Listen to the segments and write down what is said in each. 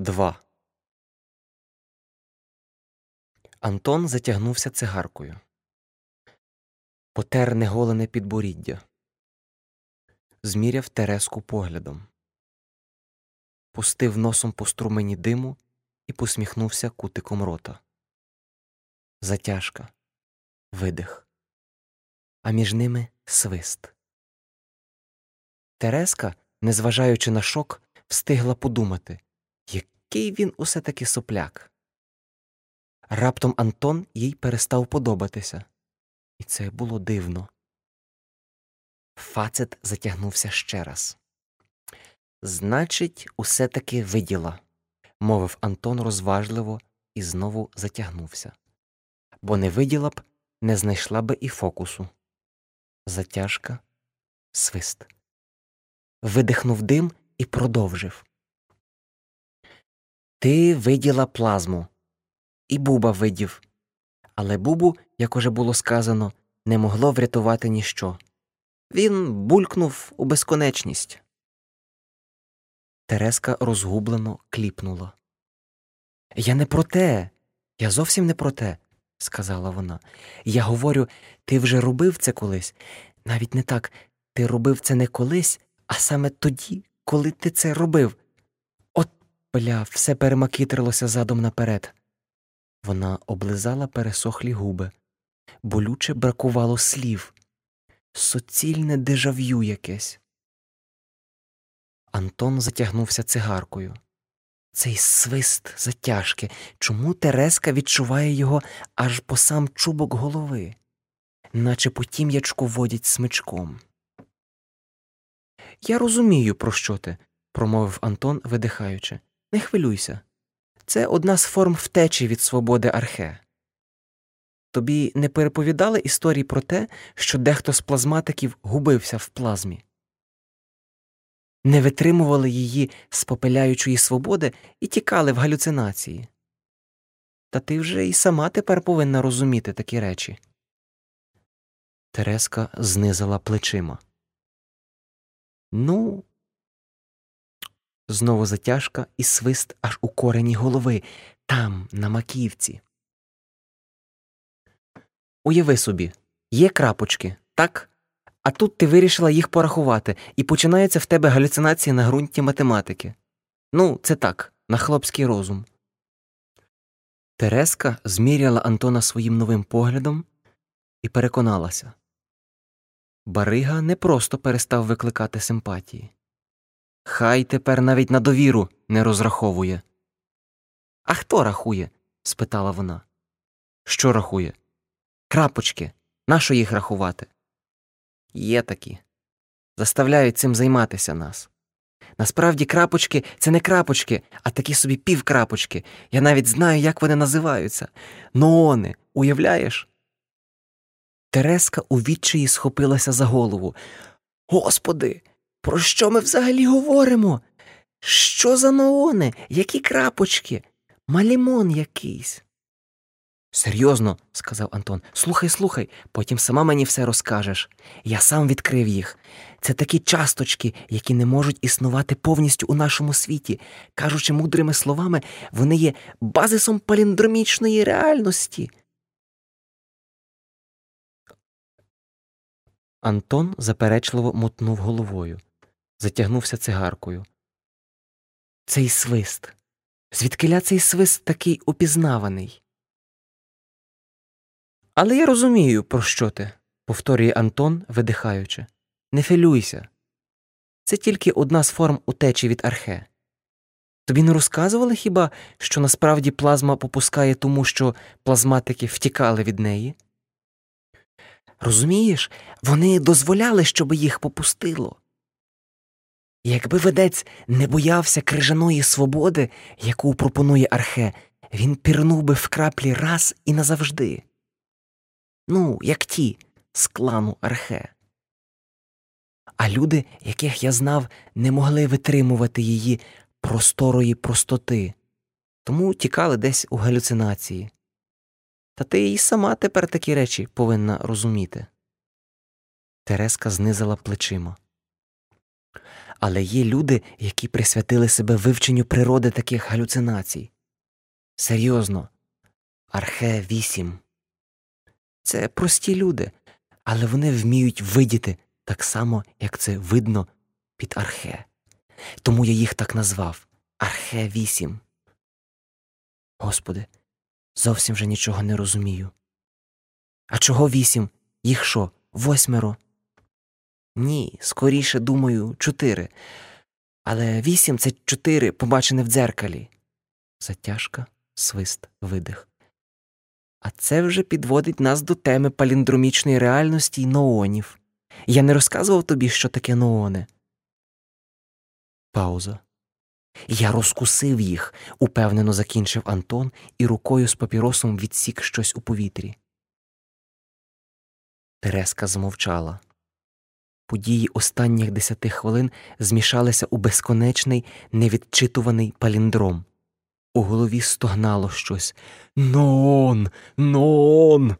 2. Антон затягнувся цигаркою. Потер неголене підборіддя. Зміряв Тереску поглядом. Пустив носом по струмені диму і посміхнувся кутиком рота. Затяжка, видих, а між ними свист. Тереска, незважаючи на шок, встигла подумати, який він усе таки сопляк. Раптом Антон їй перестав подобатися, і це було дивно. Фацет затягнувся ще раз. Значить, усе таки виділа, мовив Антон розважливо і знову затягнувся. Бо не виділа б, не знайшла би і фокусу. Затяжка, свист. Видихнув дим і продовжив. Ти виділа плазму, і Буба видів. Але Бубу, як уже було сказано, не могло врятувати ніщо. Він булькнув у безконечність. Тереска розгублено кліпнула. Я не про те, я зовсім не про те, сказала вона. Я говорю, ти вже робив це колись. Навіть не так, ти робив це не колись, а саме тоді, коли ти це робив. Бля, все перемакітрилося задом наперед. Вона облизала пересохлі губи, болюче бракувало слів, суцільне дежав'ю якесь. Антон затягнувся цигаркою. Цей свист затяжки. Чому Тереска відчуває його аж по сам чубок голови, наче по тім'ячку водять смичком? Я розумію, про що ти, промовив Антон, видихаючи. Не хвилюйся. Це одна з форм втечі від свободи архе. Тобі не переповідали історії про те, що дехто з плазматиків губився в плазмі, не витримували її спопеляючої свободи і тікали в галюцинації. Та ти вже і сама тепер повинна розуміти такі речі. Тереска знизила плечима. Ну, Знову затяжка і свист аж у корені голови, там, на маківці. Уяви собі, є крапочки, так? А тут ти вирішила їх порахувати, і починаються в тебе галюцинації на ґрунті математики. Ну, це так, на хлопський розум. Тереска зміряла Антона своїм новим поглядом і переконалася. Барига не просто перестав викликати симпатії. Хай тепер навіть на довіру не розраховує. А хто рахує? спитала вона. Що рахує? Крапочки. Нащо їх рахувати? Є такі. Заставляють цим займатися нас. Насправді крапочки це не крапочки, а такі собі півкрапочки. Я навіть знаю, як вони називаються. Ноони, уявляєш? Тереска у відчаї схопилася за голову. Господи, про що ми взагалі говоримо? Що за nooни? Які крапочки? Малімон якийсь. Серйозно, сказав Антон, слухай, слухай, потім сама мені все розкажеш. Я сам відкрив їх. Це такі часточки, які не можуть існувати повністю у нашому світі. Кажучи мудрими словами, вони є базисом паліндромічної реальності. Антон заперечливо мотнув головою затягнувся цигаркою. Цей свист. Звідкиля цей свист такий упізнаваний? Але я розумію, про що ти, повторює Антон, видихаючи. Не філюйся. Це тільки одна з форм утечі від архе. Тобі не розказували хіба, що насправді плазма попускає тому, що плазматики втікали від неї? Розумієш, вони дозволяли, щоб їх попустило. Якби ведець не боявся крижаної свободи, яку пропонує архе, він пірнув би в краплі раз і назавжди. Ну, як ті з клану архе. А люди, яких я знав, не могли витримувати її просторої простоти, тому тікали десь у галюцинації. Та ти і сама тепер такі речі повинна розуміти. Тереска знизила плечима. Але є люди, які присвятили себе вивченню природи таких галюцинацій. Серйозно, Архе 8. Це прості люди, але вони вміють видіти так само, як це видно під архе. Тому я їх так назвав Архе 8. Господи, зовсім вже нічого не розумію. А чого вісім? Їх що, восьмеро? Ні, скоріше думаю, чотири. Але вісім це чотири, побачене в дзеркалі. Затяжка, свист, видих. А це вже підводить нас до теми паліндромічної реальності й ноонів. Я не розказував тобі, що таке nooни? Пауза. Я розкусив їх, упевнено закінчив Антон і рукою з папіросом відсік щось у повітрі. Тереска змовчала. Події останніх десяти хвилин змішалися у безконечний, невідчитуваний паліндром. У голові стогнало щось Нон, нон.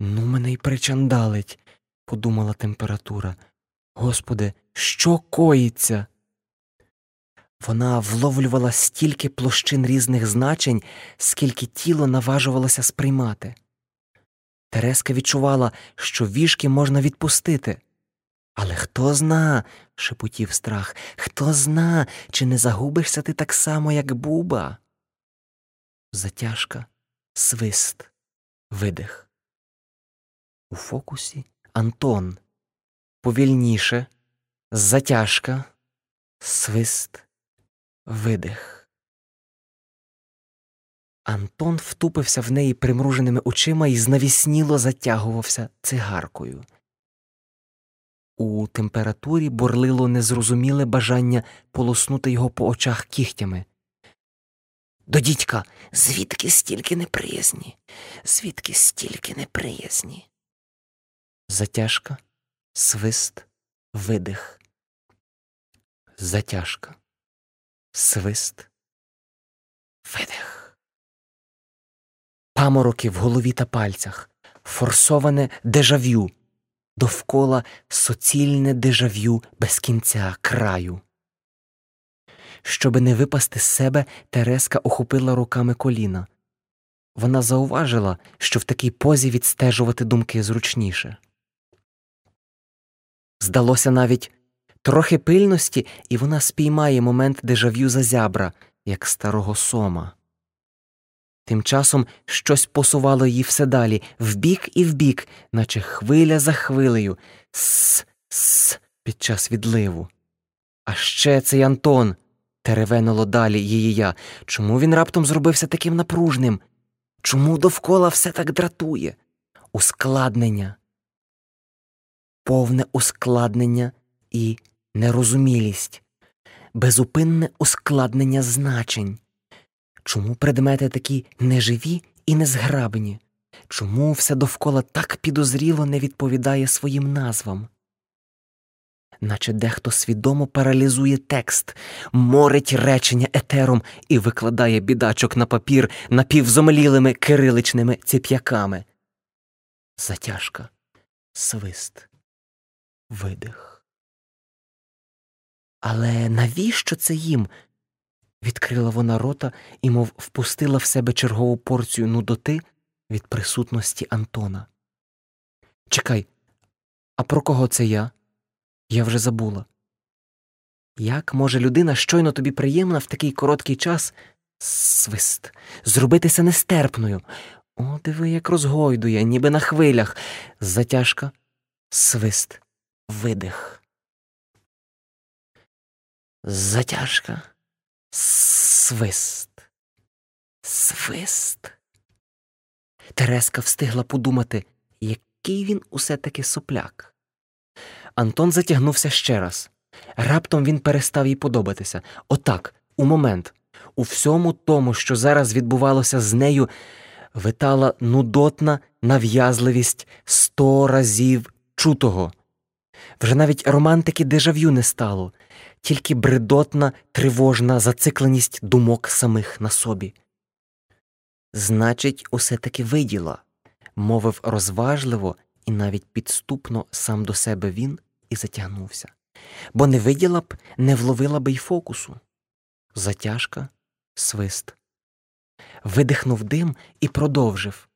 Ну, мене й причандалить, подумала температура. Господи, що коїться? Вона вловлювала стільки площин різних значень, скільки тіло наважувалося сприймати. Тереска відчувала, що вішки можна відпустити. Але хто зна, шепотів страх, хто зна, чи не загубишся ти так само, як буба? Затяжка, свист, видих. У фокусі Антон. Повільніше, затяжка, свист, видих. Антон втупився в неї примруженими очима і знавісніло затягувався цигаркою. У температурі бурлило незрозуміле бажання полоснути його по очах кігтями. До дідька, звідки стільки неприязні, звідки стільки неприязні? Затяжка, свист, видих. Затяжка, свист, видих. Памороки в голові та пальцях, форсоване дежав'ю довкола соцільне дежав'ю без кінця краю. Щоби не випасти з себе, Тереска охопила руками коліна. Вона зауважила, що в такій позі відстежувати думки зручніше. Здалося навіть трохи пильності, і вона спіймає момент дежав'ю за зябра, як старого сома. Тим часом щось посувало її все далі, вбік і вбік, наче хвиля за хвилею, с с під час відливу. А ще цей Антон. теревенуло далі її я. Чому він раптом зробився таким напружним? Чому довкола все так дратує? Ускладнення, повне ускладнення і нерозумілість, безупинне ускладнення значень. Чому предмети такі неживі і незграбні? Чому все довкола так підозріло не відповідає своїм назвам? Наче дехто свідомо паралізує текст, морить речення етером і викладає бідачок на папір напівзомлілими кириличними ціп'яками. Затяжка, свист, видих. Але навіщо це їм? Відкрила вона рота і, мов впустила в себе чергову порцію нудоти від присутності Антона. Чекай, а про кого це я? Я вже забула. Як може людина щойно тобі приємна в такий короткий час свист, зробитися нестерпною? О, диви, як розгойдує, ніби на хвилях. Затяжка, свист, видих. Затяжка. Свист. Свист. Тереска встигла подумати, який він усе таки сопляк. Антон затягнувся ще раз. Раптом він перестав їй подобатися. Отак, у момент, у всьому тому, що зараз відбувалося з нею, витала нудотна нав'язливість сто разів чутого. Вже навіть романтики дежав'ю не стало тільки бредотна, тривожна зацикленість думок самих на собі. Значить, усе таки виділа, мовив розважливо і навіть підступно сам до себе він і затягнувся. бо не виділа б, не вловила б й фокусу. Затяжка, свист. Видихнув дим і продовжив.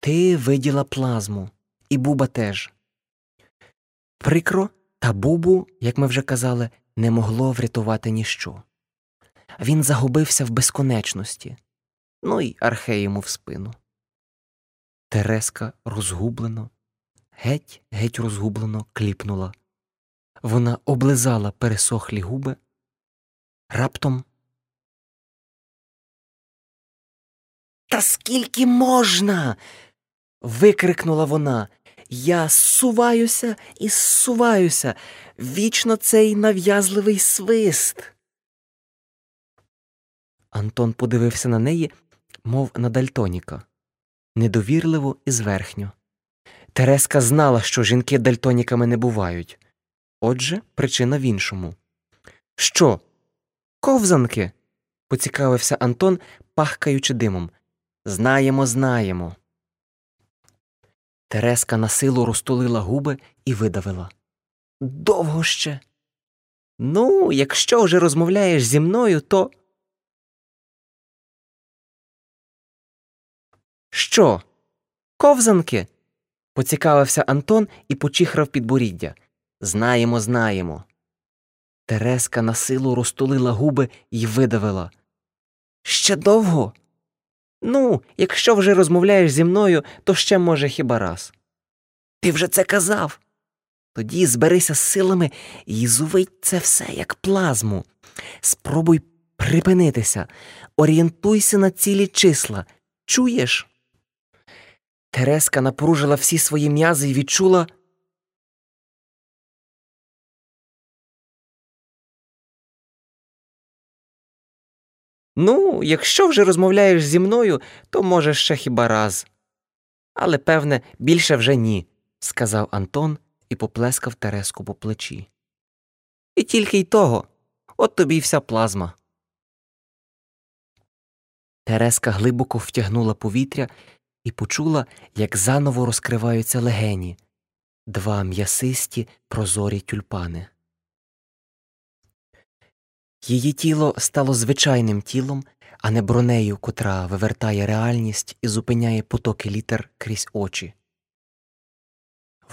Ти виділа плазму, і буба теж. Прикро, та бубу, як ми вже казали, не могло врятувати ніщо. Він загубився в безконечності, ну й архе йому в спину. Тереска розгублено, геть геть розгублено кліпнула. Вона облизала пересохлі губи, раптом. Та скільки можна? викрикнула вона. Я зсуваюся і зсуваюся. Вічно цей нав'язливий свист. Антон подивився на неї, мов на дальтоніка, недовірливо і зверхньо. Тереска знала, що жінки дальтоніками не бувають. Отже, причина в іншому. Що? Ковзанки? поцікавився Антон, пахкаючи димом. Знаємо, знаємо. Тереска на силу розтулила губи і видавила. Довго ще. Ну, якщо вже розмовляєш зі мною, то. Що? Ковзанки? поцікавився Антон і почихрав підборіддя. Знаємо, знаємо. Тереска на силу розтулила губи і видавила. Ще довго? Ну, якщо вже розмовляєш зі мною, то ще, може, хіба раз. Ти вже це казав. Тоді зберися з силами і зувить це все як плазму. Спробуй припинитися, орієнтуйся на цілі числа. Чуєш? Тереска напружила всі свої м'язи і відчула. Ну, якщо вже розмовляєш зі мною, то може ще хіба раз. Але, певне, більше вже ні, сказав Антон і поплескав Тереску по плечі. І тільки й того, от тобі й вся плазма. Тереска глибоко втягнула повітря і почула, як заново розкриваються легені, два м'ясисті прозорі тюльпани. Її тіло стало звичайним тілом, а не бронею, котра вивертає реальність і зупиняє потоки літер крізь очі.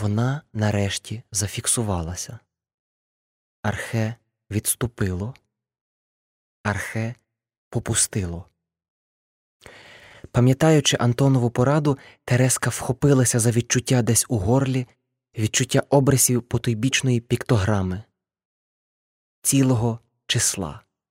Вона нарешті зафіксувалася. Архе відступило, архе попустило. Пам'ятаючи Антонову пораду, Тереска вхопилася за відчуття десь у горлі, відчуття обрисів потойбічної піктограми, цілого числа.